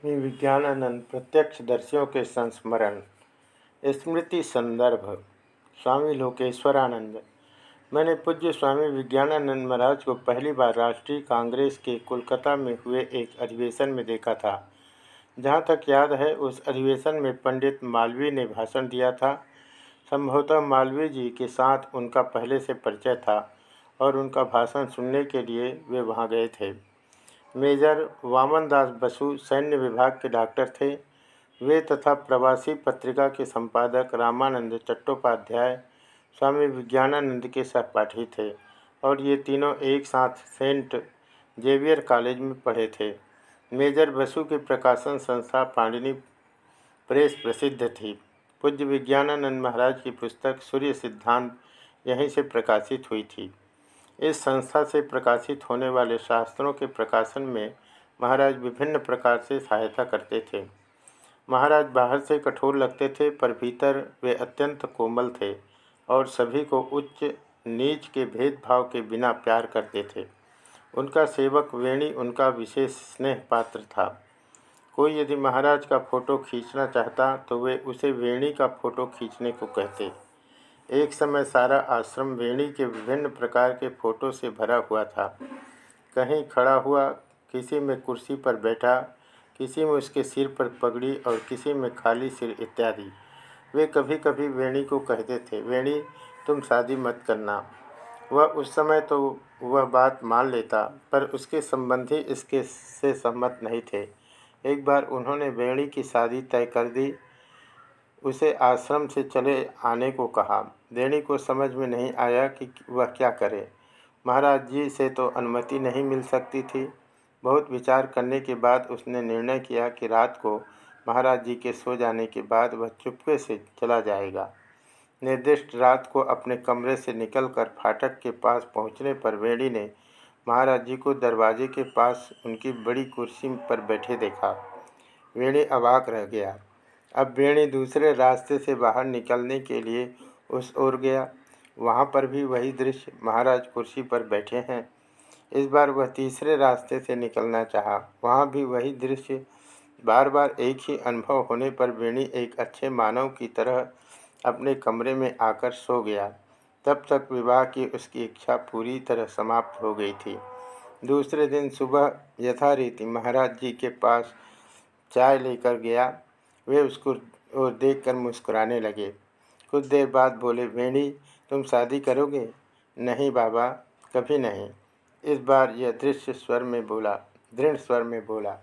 स्वामी विज्ञानानंद प्रत्यक्षदर्शियों के संस्मरण, स्मृति संदर्भ, स्वामी लोकेश्वरानंद। मैंने पूज्य स्वामी विज्ञानानंद महाराज को पहली बार राष्ट्रीय कांग्रेस के कोलकाता में हुए एक अधिवेशन में देखा था। जहाँ तक याद है, उस अधिवेशन में पंडित मालवीय ने भाषण दिया था। संभवतः मालवीय जी के साथ उनका पहले से परिचय था और उनका भाषण सुनने के लिए वे वहाँ गए थे। मेजर वामनदास बसु सैन्य विभाग के डॉक्टर थे। वे तथा प्रवासी पत्रिका के संपादक रामानंद चट्टोपाध्याय, स्वामी विज्ञानानंद के सहपाठी थे और ये तीनों एक साथ सेंट जेवियर कॉलेज में पढ़े थे। मेजर बसु की प्रकाशन संस्था पाणिनी प्रेस प्रसिद्ध थी। पूज्य विज्ञानानंद महाराज की पुस्तक सूर्य सिद्धांत यहीं से प्रकाशित हुई थी। इस संस्था से प्रकाशित होने वाले शास्त्रों के प्रकाशन में महाराज विभिन्न प्रकार से सहायता करते थे। महाराज बाहर से कठोर लगते थे, पर भीतर वे अत्यंत कोमल थे और सभी को उच्च, नीच के भेदभाव के बिना प्यार करते थे। उनका सेवक वेणी, उनका विशेष स्नेह पात्र था। कोई यदि महाराज का फ़ोटो खींचना चाहता तो वे उसे वेणी का फ़ोटो खींचने को कहते। एक समय सारा आश्रम वेणी के विभिन्न प्रकार के फ़ोटो से भरा हुआ था। कहीं खड़ा हुआ, किसी में कुर्सी पर बैठा, किसी में उसके सिर पर पगड़ी और किसी में खाली सिर इत्यादि। वे कभी कभी वेणी को कहते थे, वेणी, तुम शादी मत करना। वह उस समय तो वह बात मान लेता, पर उसके संबंधी इसके से सहमत नहीं थे। एक बार उन्होंने वेणी की शादी तय कर दी, उसे आश्रम से चले आने को कहा। देनी को समझ में नहीं आया कि वह क्या करे। महाराज जी से तो अनुमति नहीं मिल सकती थी। बहुत विचार करने के बाद उसने निर्णय किया कि रात को महाराज जी के सो जाने के बाद वह चुपके से चला जाएगा। निर्दिष्ट रात को अपने कमरे से निकलकर फाटक के पास पहुँचने पर वेणी ने महाराज जी को दरवाजे के पास उनकी बड़ी कुर्सी पर बैठे देखा। वेणी अवाक रह गया। अब वेणी दूसरे रास्ते से बाहर निकलने के लिए उस ओर गया। वहाँ पर भी वही दृश्य महाराज कुर्सी पर बैठे हैं। इस बार वह तीसरे रास्ते से निकलना चाहा। वहाँ भी वही दृश्य बार बार एक ही अनुभव होने पर बेणी एक अच्छे मानव की तरह अपने कमरे में आकर सो गया। तब तक विवाह की उसकी इच्छा पूरी तरह समाप्त हो गई थी। दूसरे दिन सुबह यथारीति महाराज जी के पास चाय लेकर गया। वे उसको और देखकर मुस्कुराने लगे। कुछ देर बाद बोले, वेणी, तुम शादी करोगे? नहीं बाबा, कभी नहीं। इस बार यह दृश्य स्वर में बोला, दृढ़ स्वर में बोला